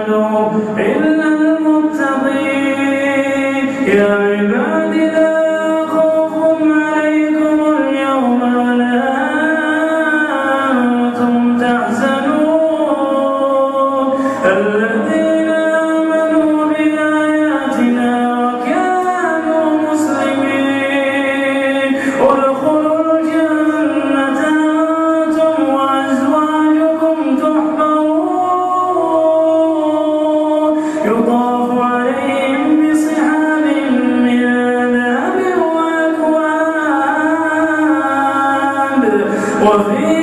عدو إلا المتقين. يا عباد لا خوف عليكم اليوم ولا أنتم تحزنون. Você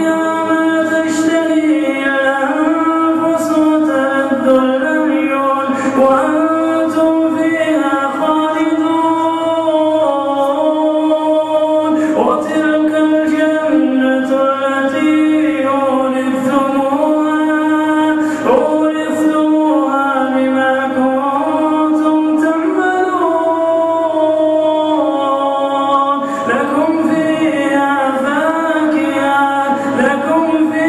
vamos ver.